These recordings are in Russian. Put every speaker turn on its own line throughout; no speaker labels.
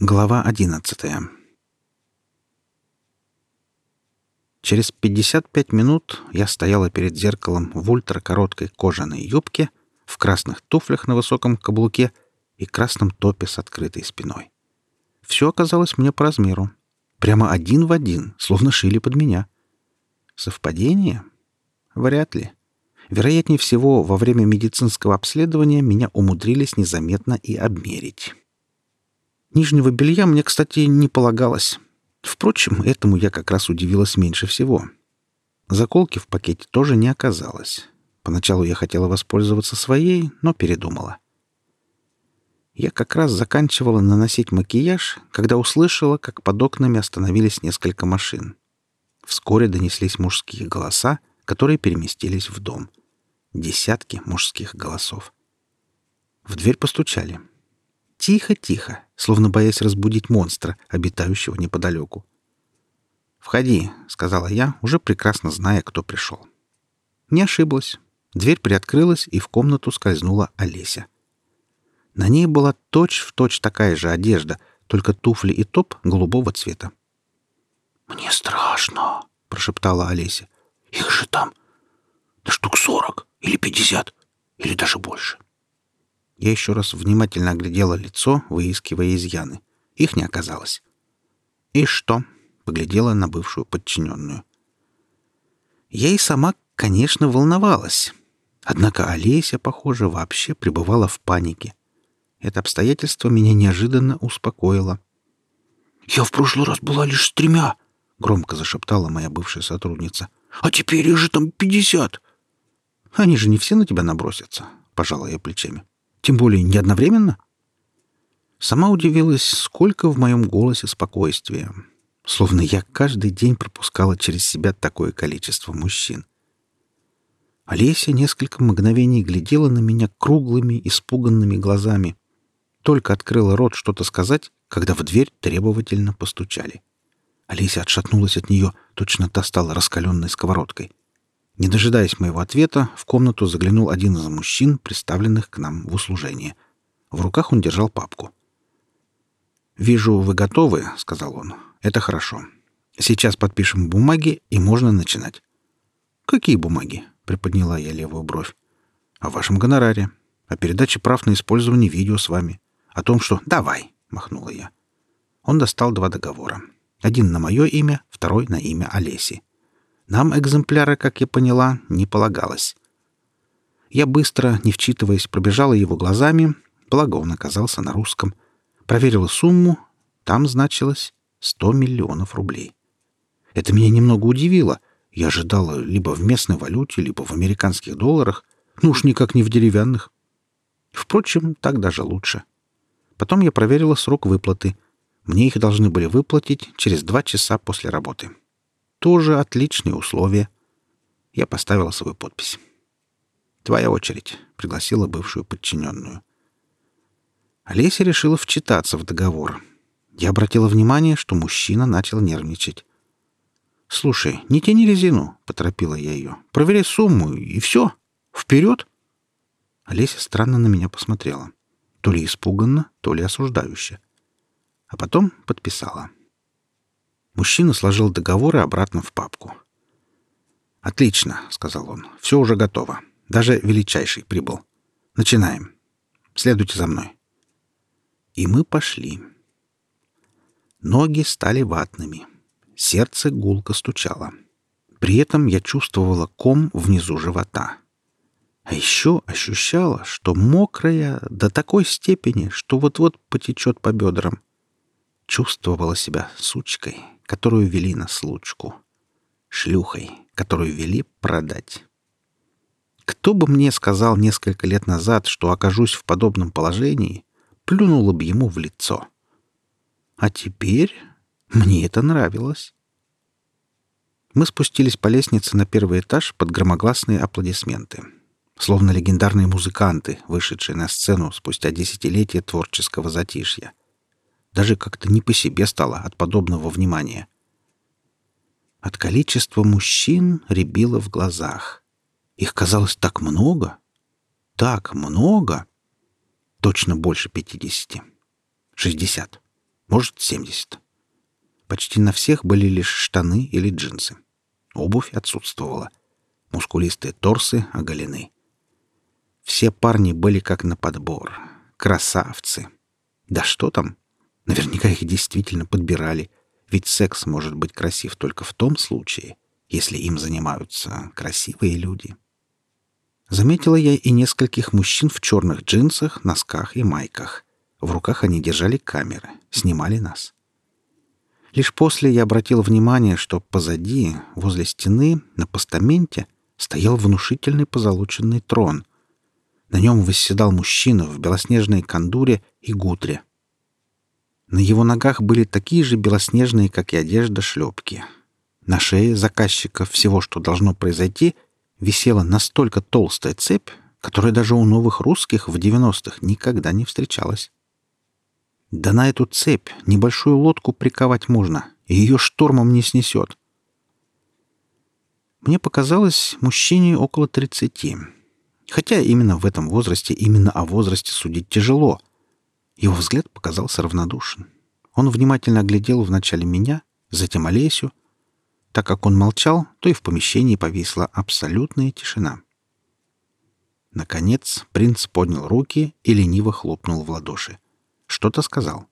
Глава одиннадцатая. Через 55 минут я стояла перед зеркалом в ультракороткой кожаной юбке, в красных туфлях на высоком каблуке и красном топе с открытой спиной. Все оказалось мне по размеру. Прямо один в один, словно шили под меня. Совпадение? Вряд ли. Вероятнее всего, во время медицинского обследования меня умудрились незаметно и обмерить. Нижнего белья мне, кстати, не полагалось. Впрочем, этому я как раз удивилась меньше всего. Заколки в пакете тоже не оказалось. Поначалу я хотела воспользоваться своей, но передумала. Я как раз заканчивала наносить макияж, когда услышала, как под окнами остановились несколько машин. Вскоре донеслись мужские голоса, которые переместились в дом. Десятки мужских голосов. В дверь постучали. Тихо-тихо, словно боясь разбудить монстра, обитающего неподалеку. «Входи», — сказала я, уже прекрасно зная, кто пришел. Не ошиблась. Дверь приоткрылась, и в комнату скользнула Олеся. На ней была точь-в-точь точь такая же одежда, только туфли и топ голубого цвета.
«Мне страшно», — прошептала Олеся. «Их же там да штук сорок или пятьдесят, или даже больше».
Я еще раз внимательно оглядела лицо, выискивая изъяны. Их не оказалось. «И что?» — поглядела на бывшую подчиненную. Я и сама, конечно, волновалась. Однако Олеся, похоже, вообще пребывала в панике. Это обстоятельство меня неожиданно успокоило.
«Я в прошлый раз была лишь с тремя», — громко зашептала моя бывшая сотрудница. «А теперь их же там пятьдесят».
«Они же не все на тебя набросятся», — пожала я плечами. Тем более не одновременно. Сама удивилась, сколько в моем голосе спокойствия. Словно я каждый день пропускала через себя такое количество мужчин. Олеся несколько мгновений глядела на меня круглыми, испуганными глазами. Только открыла рот что-то сказать, когда в дверь требовательно постучали. Олеся отшатнулась от нее, точно та стала раскаленной сковородкой. Не дожидаясь моего ответа, в комнату заглянул один из мужчин, представленных к нам в услужение. В руках он держал папку. «Вижу, вы готовы», — сказал он. «Это хорошо. Сейчас подпишем бумаги, и можно начинать». «Какие бумаги?» — приподняла я левую бровь. «О вашем гонораре. О передаче прав на использование видео с вами. О том, что...» «Давай!» — махнула я. Он достал два договора. Один на мое имя, второй на имя Олеси. Нам экземпляра, как я поняла, не полагалось. Я быстро, не вчитываясь, пробежала его глазами, благо он оказался на русском, проверила сумму, там значилось 100 миллионов рублей. Это меня немного удивило. Я ожидала либо в местной валюте, либо в американских долларах, ну уж никак не в деревянных. Впрочем, так даже лучше. Потом я проверила срок выплаты. Мне их должны были выплатить через два часа после работы. Тоже отличные условия. Я поставила свою подпись. «Твоя очередь», — пригласила бывшую подчиненную. Олеся решила вчитаться в договор. Я обратила внимание, что мужчина начал нервничать. «Слушай, не тяни резину», — поторопила я ее. «Проверяй сумму, и все. Вперед!» Олеся странно на меня посмотрела. То ли испуганно, то ли осуждающе. А потом подписала. Мужчина сложил договоры обратно в папку. «Отлично», — сказал он. «Все уже готово. Даже величайший прибыл. Начинаем. Следуйте за мной». И мы пошли. Ноги стали ватными. Сердце гулко стучало. При этом я чувствовала ком внизу живота. А еще ощущала, что мокрая до такой степени, что вот-вот потечет по бедрам. Чувствовала себя сучкой, которую вели на случку. Шлюхой, которую вели продать. Кто бы мне сказал несколько лет назад, что окажусь в подобном положении, плюнула бы ему в лицо. А теперь мне это нравилось. Мы спустились по лестнице на первый этаж под громогласные аплодисменты. Словно легендарные музыканты, вышедшие на сцену спустя десятилетия творческого затишья. Даже как-то не по себе стало от подобного внимания. От количества мужчин рябило в глазах. Их казалось так много. Так много. Точно больше пятидесяти. Шестьдесят. может, 70. Почти на всех были лишь штаны или джинсы. Обувь отсутствовала. Мускулистые торсы оголены. Все парни были как на подбор. Красавцы. Да что там? Наверняка их действительно подбирали. Ведь секс может быть красив только в том случае, если им занимаются красивые люди. Заметила я и нескольких мужчин в черных джинсах, носках и майках. В руках они держали камеры, снимали нас. Лишь после я обратил внимание, что позади, возле стены, на постаменте, стоял внушительный позолоченный трон. На нем восседал мужчина в белоснежной кандуре и гутре. На его ногах были такие же белоснежные, как и одежда, шлепки. На шее заказчика всего, что должно произойти, висела настолько толстая цепь, которая даже у новых русских в 90-х никогда не встречалась. Да на эту цепь небольшую лодку приковать можно, и ее штормом не снесет. Мне показалось, мужчине около тридцати. Хотя именно в этом возрасте, именно о возрасте судить тяжело. Его взгляд показался равнодушен. Он внимательно оглядел вначале меня, затем Олесю. Так как он молчал, то и в помещении повисла абсолютная тишина. Наконец принц поднял руки и лениво хлопнул в ладоши. Что-то сказал.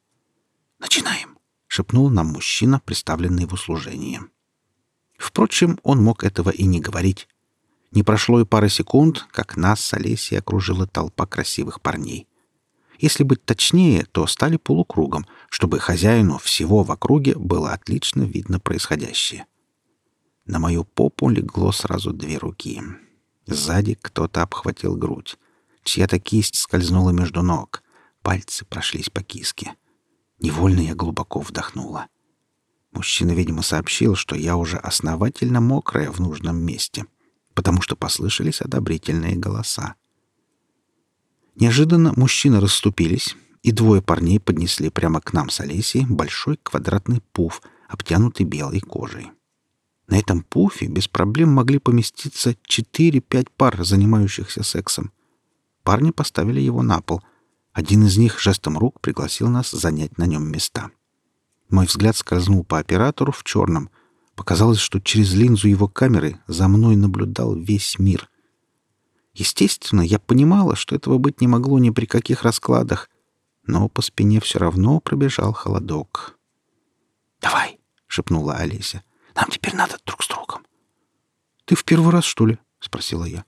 «Начинаем», — шепнул нам мужчина, представленный в услужении. Впрочем, он мог этого и не говорить. Не прошло и пары секунд, как нас с Олесей окружила толпа красивых парней. Если быть точнее, то стали полукругом, чтобы хозяину всего в округе было отлично видно происходящее. На мою попу легло сразу две руки. Сзади кто-то обхватил грудь. Чья-то кисть скользнула между ног. Пальцы прошлись по киске. Невольно я глубоко вдохнула. Мужчина, видимо, сообщил, что я уже основательно мокрая в нужном месте, потому что послышались одобрительные голоса. Неожиданно мужчины расступились, и двое парней поднесли прямо к нам с Олесей большой квадратный пуф, обтянутый белой кожей. На этом пуфе без проблем могли поместиться 4-5 пар, занимающихся сексом. Парни поставили его на пол — один из них жестом рук пригласил нас занять на нем места. Мой взгляд скользнул по оператору в черном. Показалось, что через линзу его камеры за мной наблюдал весь мир. Естественно, я понимала, что этого быть не могло ни при каких раскладах, но по спине все равно пробежал холодок.
«Давай!» — шепнула Олеся. «Нам теперь надо друг с другом».
«Ты в первый раз, что ли?» — спросила я.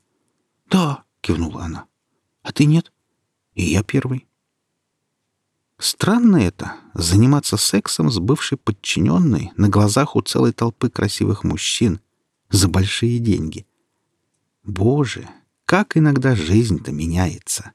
«Да», — кивнула она. «А ты нет?»
И я первый. Странно это — заниматься сексом с бывшей подчиненной на глазах у целой толпы красивых мужчин за большие деньги. Боже, как иногда жизнь-то меняется.